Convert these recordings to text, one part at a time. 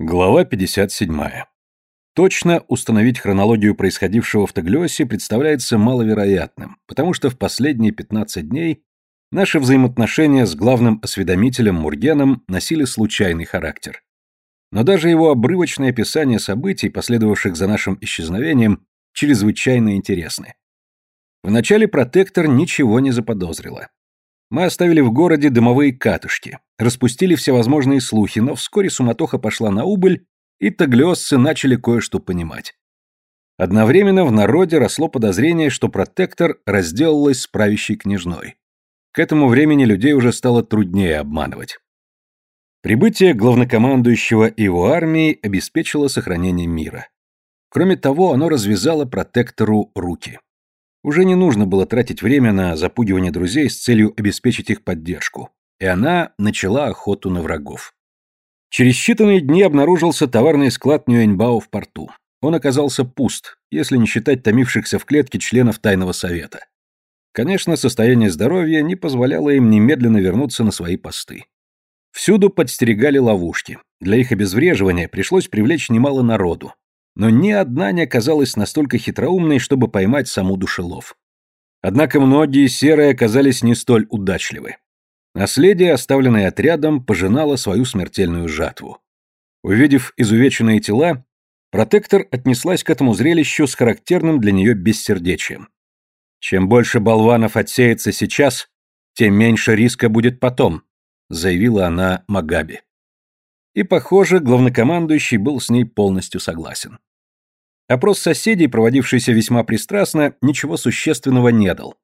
Глава 57. Точно установить хронологию происходившего в Таглиосе представляется маловероятным, потому что в последние 15 дней наши взаимоотношения с главным осведомителем Мургеном носили случайный характер. Но даже его обрывочное описание событий, последовавших за нашим исчезновением, чрезвычайно интересны. Вначале протектор ничего не заподозрила. Мы оставили в городе дымовые катушки, распустили всевозможные слухи, но вскоре суматоха пошла на убыль, и таглиосцы начали кое-что понимать. Одновременно в народе росло подозрение, что протектор разделалась с правящей княжной. К этому времени людей уже стало труднее обманывать. Прибытие главнокомандующего и его армии обеспечило сохранение мира. Кроме того, оно развязало протектору руки. Уже не нужно было тратить время на запугивание друзей с целью обеспечить их поддержку, и она начала охоту на врагов. Через считанные дни обнаружился товарный склад Нюэньбао в порту. Он оказался пуст, если не считать томившихся в клетке членов тайного совета. Конечно, состояние здоровья не позволяло им немедленно вернуться на свои посты. Всюду подстерегали ловушки. Для их обезвреживания пришлось привлечь немало народу, но ни одна не оказалась настолько хитроумной, чтобы поймать саму душелов. Однако многие серые оказались не столь удачливы. Наследие, оставленное отрядом, пожинало свою смертельную жатву. Увидев изувеченные тела, протектор отнеслась к этому зрелищу с характерным для нее бессердечием. «Чем больше болванов отсеется сейчас, тем меньше риска будет потом», заявила она Магаби. И, похоже, главнокомандующий был с ней полностью согласен. Опрос соседей, проводившийся весьма пристрастно, ничего существенного не дал.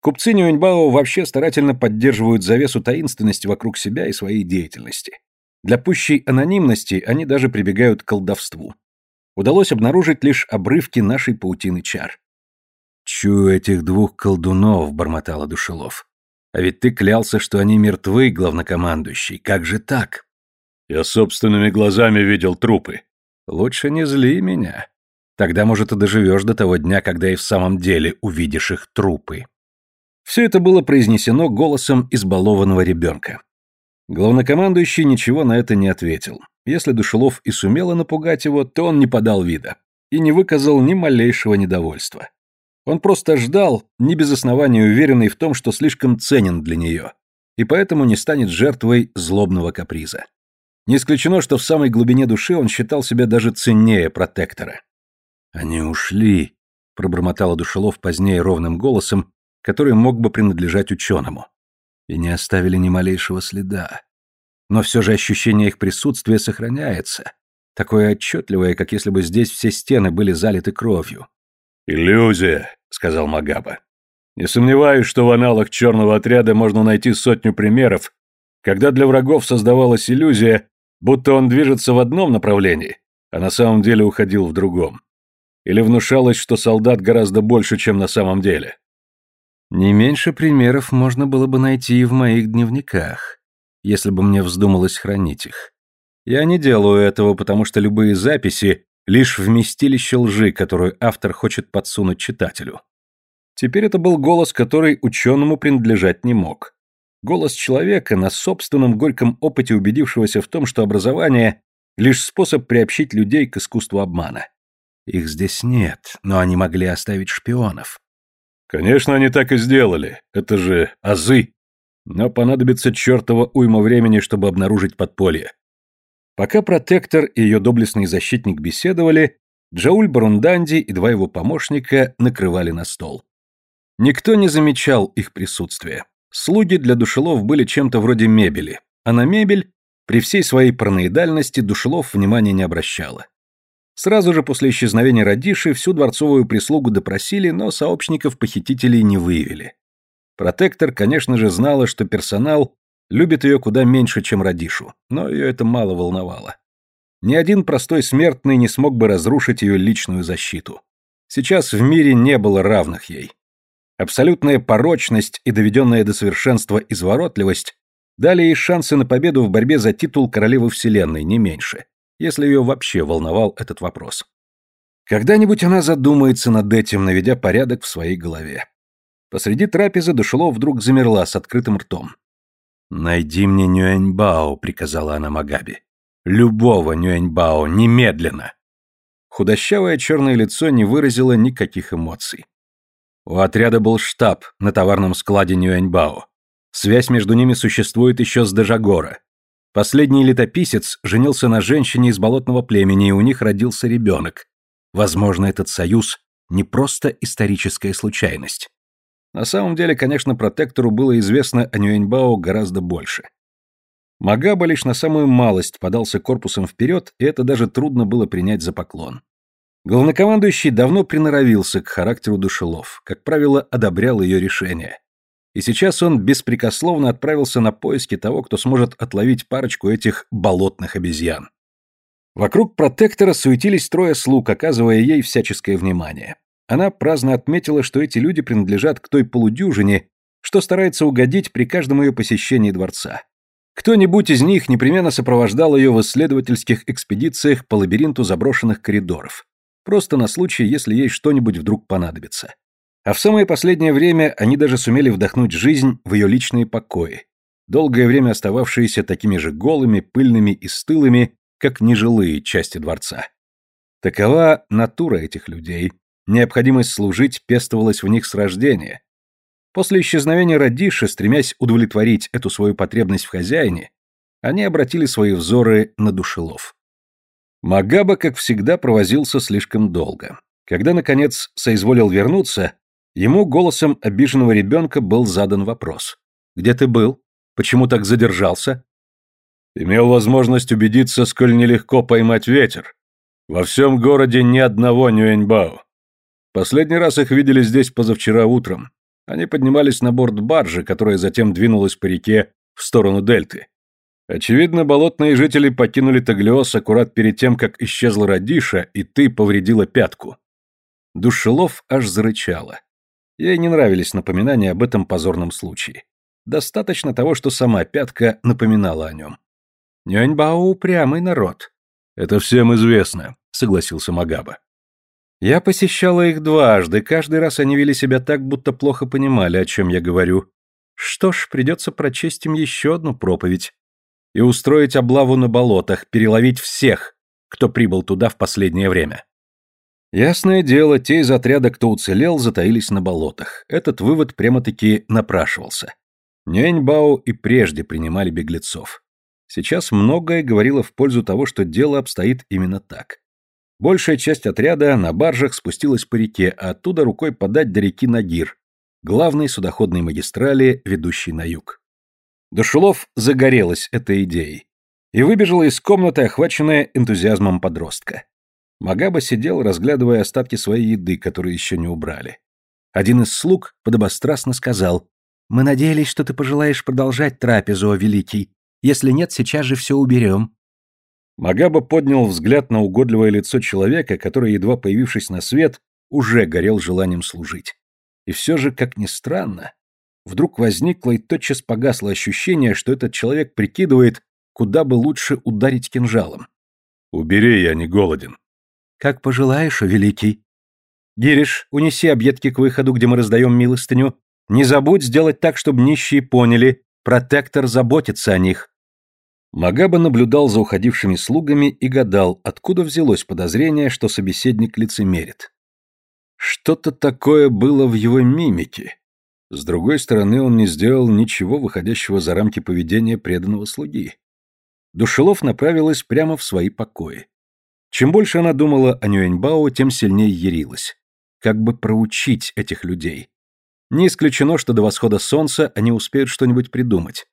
Купцы Нюэньбао вообще старательно поддерживают завесу таинственности вокруг себя и своей деятельности. Для пущей анонимности они даже прибегают к колдовству. Удалось обнаружить лишь обрывки нашей паутины чар. «Чую этих двух колдунов», — бормотала Душелов. «А ведь ты клялся, что они мертвы, главнокомандующий. Как же так?» Я собственными глазами видел трупы. Лучше не зли меня. Тогда, может, и доживешь до того дня, когда и в самом деле увидишь их трупы. Все это было произнесено голосом избалованного ребенка. Главнокомандующий ничего на это не ответил. Если Душелов и сумела напугать его, то он не подал вида и не выказал ни малейшего недовольства. Он просто ждал, не без основания уверенный в том, что слишком ценен для нее, и поэтому не станет жертвой злобного каприза. Не исключено, что в самой глубине души он считал себя даже ценнее протектора. «Они ушли», — пробормотала Душелов позднее ровным голосом, который мог бы принадлежать ученому. «И не оставили ни малейшего следа. Но все же ощущение их присутствия сохраняется, такое отчетливое, как если бы здесь все стены были залиты кровью». «Иллюзия», — сказал Магаба. «Не сомневаюсь, что в аналах черного отряда можно найти сотню примеров, когда для врагов создавалась иллюзия, будто он движется в одном направлении, а на самом деле уходил в другом. Или внушалось, что солдат гораздо больше, чем на самом деле. Не меньше примеров можно было бы найти и в моих дневниках, если бы мне вздумалось хранить их. Я не делаю этого, потому что любые записи — лишь вместилище лжи, которую автор хочет подсунуть читателю. Теперь это был голос, который ученому принадлежать не мог. Голос человека, на собственном горьком опыте убедившегося в том, что образование — лишь способ приобщить людей к искусству обмана. Их здесь нет, но они могли оставить шпионов. Конечно, они так и сделали. Это же азы. Но понадобится чертова уйма времени, чтобы обнаружить подполье. Пока протектор и ее доблестный защитник беседовали, Джауль Барунданди и два его помощника накрывали на стол. Никто не замечал их присутствия. Слуги для душелов были чем-то вроде мебели, а на мебель, при всей своей параноидальности, душелов внимания не обращала. Сразу же после исчезновения Радиши всю дворцовую прислугу допросили, но сообщников похитителей не выявили. Протектор, конечно же, знала, что персонал любит ее куда меньше, чем Радишу, но ее это мало волновало. Ни один простой смертный не смог бы разрушить ее личную защиту. Сейчас в мире не было равных ей. Абсолютная порочность и доведенная до совершенства изворотливость дали ей шансы на победу в борьбе за титул королевы Вселенной, не меньше, если ее вообще волновал этот вопрос. Когда-нибудь она задумается над этим, наведя порядок в своей голове. Посреди трапезы Душелов вдруг замерла с открытым ртом. «Найди мне Нюэньбао», — приказала она Магаби. Любого Нюэньбао, немедленно. Худощавое черное лицо не выразило никаких эмоций. У отряда был штаб на товарном складе Нюэньбао. Связь между ними существует еще с Дежагора. Последний летописец женился на женщине из болотного племени, и у них родился ребенок. Возможно, этот союз не просто историческая случайность. На самом деле, конечно, протектору было известно о Нюэньбао гораздо больше. Магаба лишь на самую малость подался корпусом вперед, и это даже трудно было принять за поклон. Главнокомандующий давно приноровился к характеру душелов, как правило, одобрял ее решение. И сейчас он беспрекословно отправился на поиски того, кто сможет отловить парочку этих болотных обезьян. Вокруг протектора суетились трое слуг, оказывая ей всяческое внимание. Она праздно отметила, что эти люди принадлежат к той полудюжине, что старается угодить при каждом ее посещении дворца. Кто-нибудь из них непременно сопровождал ее в исследовательских экспедициях по лабиринту заброшенных коридоров, просто на случай, если ей что-нибудь вдруг понадобится. А в самое последнее время они даже сумели вдохнуть жизнь в ее личные покои, долгое время остававшиеся такими же голыми, пыльными и стылыми, как нежилые части дворца. Такова натура этих людей, необходимость служить пестовалась в них с рождения. После исчезновения Радиши, стремясь удовлетворить эту свою потребность в хозяине, они обратили свои взоры на душелов. Магаба, как всегда, провозился слишком долго. Когда, наконец, соизволил вернуться, ему голосом обиженного ребенка был задан вопрос. «Где ты был? Почему так задержался?» Имел возможность убедиться, сколь нелегко поймать ветер. Во всем городе ни одного Нюэньбао. Последний раз их видели здесь позавчера утром. Они поднимались на борт баржи, которая затем двинулась по реке в сторону дельты. Очевидно, болотные жители покинули Таглиос аккурат перед тем, как исчезла Радиша, и ты повредила пятку. Душелов аж зарычала. Ей не нравились напоминания об этом позорном случае. Достаточно того, что сама пятка напоминала о нем. Нюаньбао упрямый народ. Это всем известно, согласился Магаба. Я посещала их дважды, каждый раз они вели себя так, будто плохо понимали, о чем я говорю. Что ж, придется прочесть им еще одну проповедь и устроить облаву на болотах, переловить всех, кто прибыл туда в последнее время. Ясное дело, те из отряда, кто уцелел, затаились на болотах. Этот вывод прямо-таки напрашивался. Няньбао и прежде принимали беглецов. Сейчас многое говорило в пользу того, что дело обстоит именно так. Большая часть отряда на баржах спустилась по реке, а оттуда рукой подать до реки Нагир, главной судоходной магистрали, ведущей на юг. Душулов загорелась этой идеей и выбежала из комнаты, охваченная энтузиазмом подростка. Магаба сидел, разглядывая остатки своей еды, которые еще не убрали. Один из слуг подобострастно сказал, «Мы надеялись, что ты пожелаешь продолжать трапезу, о великий. Если нет, сейчас же все уберем». Магаба поднял взгляд на угодливое лицо человека, который, едва появившись на свет, уже горел желанием служить. И все же, как ни странно, вдруг возникло и тотчас погасло ощущение, что этот человек прикидывает, куда бы лучше ударить кинжалом. «Убери, я не голоден». «Как пожелаешь, о великий». «Гириш, унеси объедки к выходу, где мы раздаем милостыню. Не забудь сделать так, чтобы нищие поняли, Протектор заботится о них. Магаба наблюдал за уходившими слугами и гадал, откуда взялось подозрение, что собеседник лицемерит. Что-то такое было в его мимике. С другой стороны, он не сделал ничего выходящего за рамки поведения преданного слуги. Душелов направилась прямо в свои покои. Чем больше она думала о Нюэньбао, тем сильнее ярилась. Как бы проучить этих людей. Не исключено, что до восхода солнца они успеют что-нибудь придумать.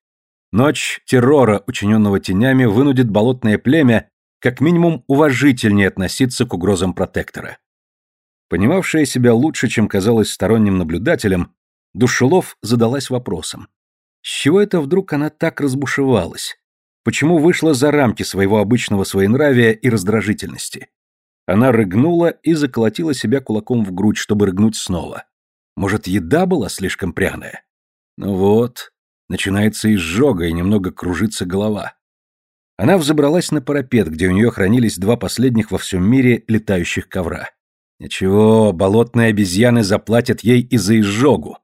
Ночь террора, учиненного тенями, вынудит болотное племя как минимум уважительнее относиться к угрозам протектора. Понимавшая себя лучше, чем казалось сторонним наблюдателем, Душелов задалась вопросом. С чего это вдруг она так разбушевалась? Почему вышла за рамки своего обычного своенравия и раздражительности? Она рыгнула и заколотила себя кулаком в грудь, чтобы рыгнуть снова. Может, еда была слишком пряная? Ну вот, начинается изжога и немного кружится голова. Она взобралась на парапет, где у нее хранились два последних во всем мире летающих ковра. Ничего, болотные обезьяны заплатят ей и за изжогу.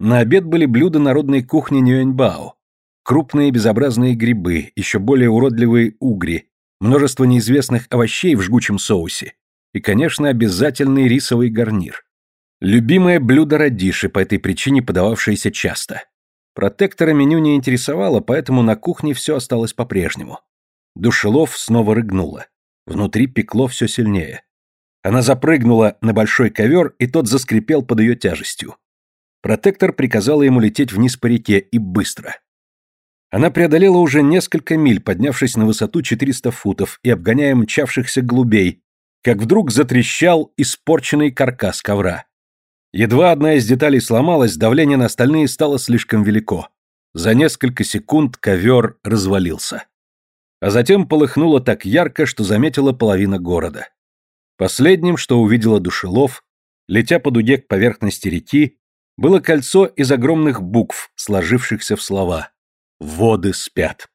На обед были блюда народной кухни Нюэньбао. Крупные безобразные грибы, еще более уродливые угри, множество неизвестных овощей в жгучем соусе и, конечно, обязательный рисовый гарнир. Любимое блюдо радиши, по этой причине подававшееся часто. Протектора меню не интересовало, поэтому на кухне все осталось по-прежнему. Душелов снова рыгнула. Внутри пекло все сильнее. Она запрыгнула на большой ковер, и тот заскрипел под ее тяжестью. Протектор приказала ему лететь вниз по реке и быстро. Она преодолела уже несколько миль, поднявшись на высоту 400 футов и обгоняя мчавшихся голубей, как вдруг затрещал испорченный каркас ковра. Едва одна из деталей сломалась, давление на остальные стало слишком велико. За несколько секунд ковер развалился. А затем полыхнуло так ярко, что заметила половина города. Последним, что увидела Душелов, летя по дуге к поверхности реки, было кольцо из огромных букв, сложившихся в слова «Воды спят».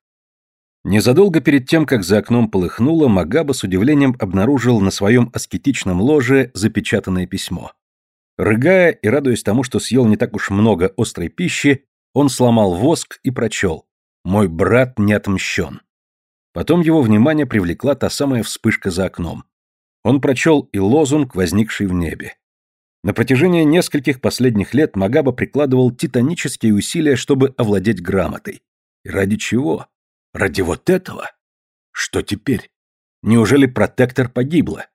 Незадолго перед тем, как за окном полыхнуло, Магаба с удивлением обнаружил на своем аскетичном ложе запечатанное письмо. Рыгая и радуясь тому, что съел не так уж много острой пищи, он сломал воск и прочел «Мой брат не отмщен». Потом его внимание привлекла та самая вспышка за окном. Он прочел и лозунг, возникший в небе. На протяжении нескольких последних лет Магаба прикладывал титанические усилия, чтобы овладеть грамотой. И ради чего? Ради вот этого? Что теперь? Неужели протектор погибла?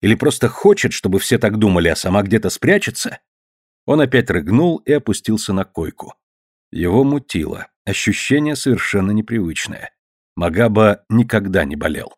Или просто хочет, чтобы все так думали, а сама где-то спрячется? Он опять рыгнул и опустился на койку. Его мутило. Ощущение совершенно непривычное. Магаба никогда не болел.